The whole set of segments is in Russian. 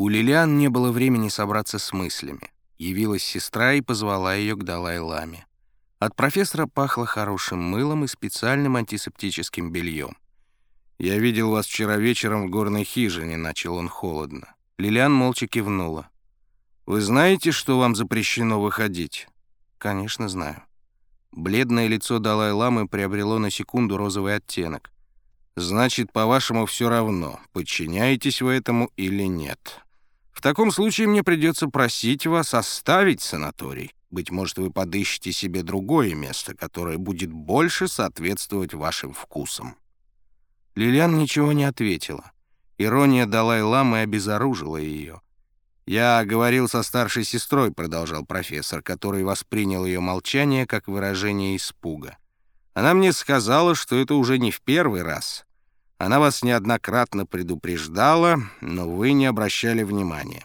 У Лилиан не было времени собраться с мыслями. Явилась сестра и позвала ее к Далай-Ламе. От профессора пахло хорошим мылом и специальным антисептическим бельем. «Я видел вас вчера вечером в горной хижине», — начал он холодно. Лилиан молча кивнула. «Вы знаете, что вам запрещено выходить?» «Конечно, знаю». Бледное лицо Далай-ламы приобрело на секунду розовый оттенок. «Значит, по-вашему, все равно, подчиняетесь вы этому или нет. В таком случае мне придется просить вас оставить санаторий. Быть может, вы подыщете себе другое место, которое будет больше соответствовать вашим вкусам». Лилиан ничего не ответила. Ирония Далай-ламы обезоружила ее. «Я говорил со старшей сестрой», — продолжал профессор, который воспринял ее молчание как выражение испуга. «Она мне сказала, что это уже не в первый раз. Она вас неоднократно предупреждала, но вы не обращали внимания.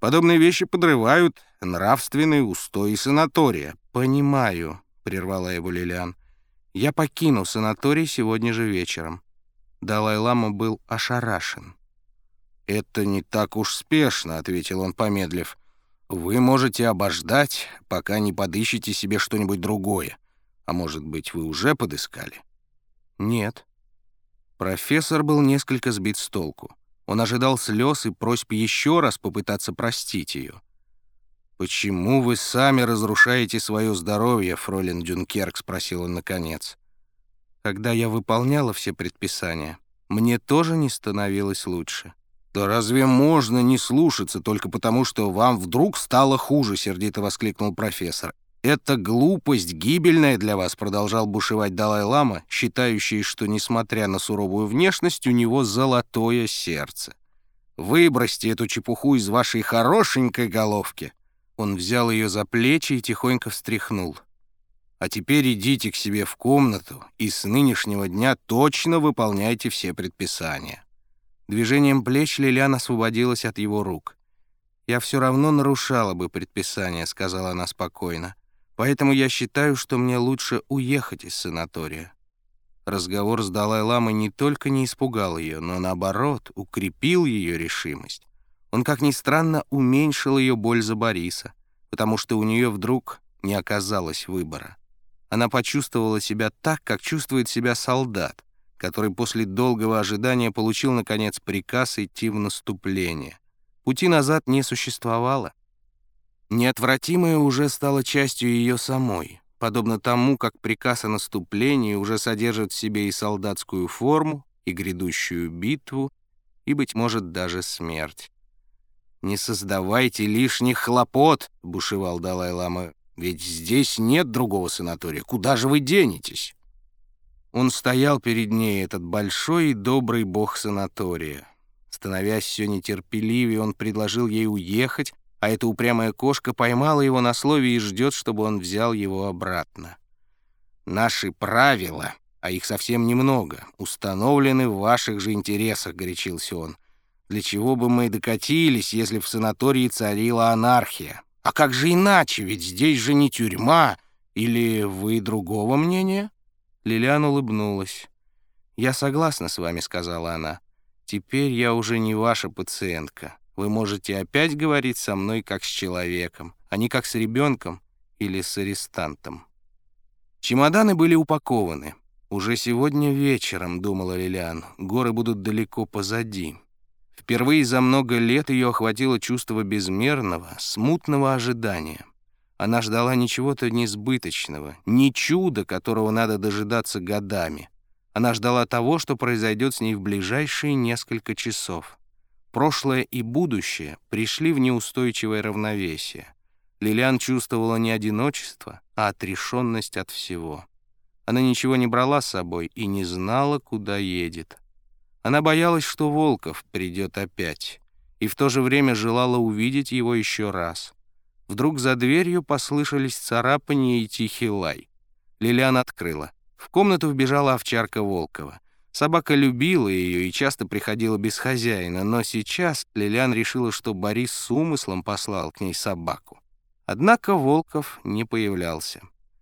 Подобные вещи подрывают нравственные устои санатория». «Понимаю», — прервала его Лилиан. «Я покину санаторий сегодня же вечером». Далай-лама был ошарашен. «Это не так уж спешно», — ответил он, помедлив. «Вы можете обождать, пока не подыщете себе что-нибудь другое. А может быть, вы уже подыскали?» «Нет». Профессор был несколько сбит с толку. Он ожидал слез и просьб еще раз попытаться простить ее. «Почему вы сами разрушаете свое здоровье, фролин Дюнкерк?» — спросил он наконец. Когда я выполняла все предписания, мне тоже не становилось лучше. «Да разве можно не слушаться только потому, что вам вдруг стало хуже?» — сердито воскликнул профессор. «Это глупость гибельная для вас», — продолжал бушевать Далай-Лама, считающий, что, несмотря на суровую внешность, у него золотое сердце. «Выбросьте эту чепуху из вашей хорошенькой головки». Он взял ее за плечи и тихонько встряхнул. А теперь идите к себе в комнату и с нынешнего дня точно выполняйте все предписания». Движением плеч Лилиан освободилась от его рук. «Я все равно нарушала бы предписание», — сказала она спокойно. «Поэтому я считаю, что мне лучше уехать из санатория». Разговор с Далай-ламой не только не испугал ее, но, наоборот, укрепил ее решимость. Он, как ни странно, уменьшил ее боль за Бориса, потому что у нее вдруг не оказалось выбора. Она почувствовала себя так, как чувствует себя солдат, который после долгого ожидания получил, наконец, приказ идти в наступление. Пути назад не существовало. Неотвратимое уже стало частью ее самой, подобно тому, как приказ о наступлении уже содержит в себе и солдатскую форму, и грядущую битву, и, быть может, даже смерть. «Не создавайте лишних хлопот», — бушевал Далай-лама ведь здесь нет другого санатория. Куда же вы денетесь?» Он стоял перед ней, этот большой и добрый бог санатория. Становясь все нетерпеливее, он предложил ей уехать, а эта упрямая кошка поймала его на слове и ждет, чтобы он взял его обратно. «Наши правила, а их совсем немного, установлены в ваших же интересах», — горячился он. «Для чего бы мы докатились, если в санатории царила анархия?» А как же иначе, ведь здесь же не тюрьма. Или вы другого мнения?» Лилиан улыбнулась. «Я согласна с вами», — сказала она. «Теперь я уже не ваша пациентка. Вы можете опять говорить со мной как с человеком, а не как с ребенком или с арестантом». Чемоданы были упакованы. «Уже сегодня вечером», — думала Лилиан, — «горы будут далеко позади». Впервые за много лет ее охватило чувство безмерного, смутного ожидания. Она ждала не чего-то несбыточного, не чуда, которого надо дожидаться годами. Она ждала того, что произойдет с ней в ближайшие несколько часов. Прошлое и будущее пришли в неустойчивое равновесие. Лилиан чувствовала не одиночество, а отрешенность от всего. Она ничего не брала с собой и не знала, куда едет. Она боялась, что Волков придет опять, и в то же время желала увидеть его еще раз. Вдруг за дверью послышались царапания и тихий лай. Лилиан открыла. В комнату вбежала овчарка Волкова. Собака любила ее и часто приходила без хозяина, но сейчас Лилиан решила, что Борис с умыслом послал к ней собаку. Однако Волков не появлялся.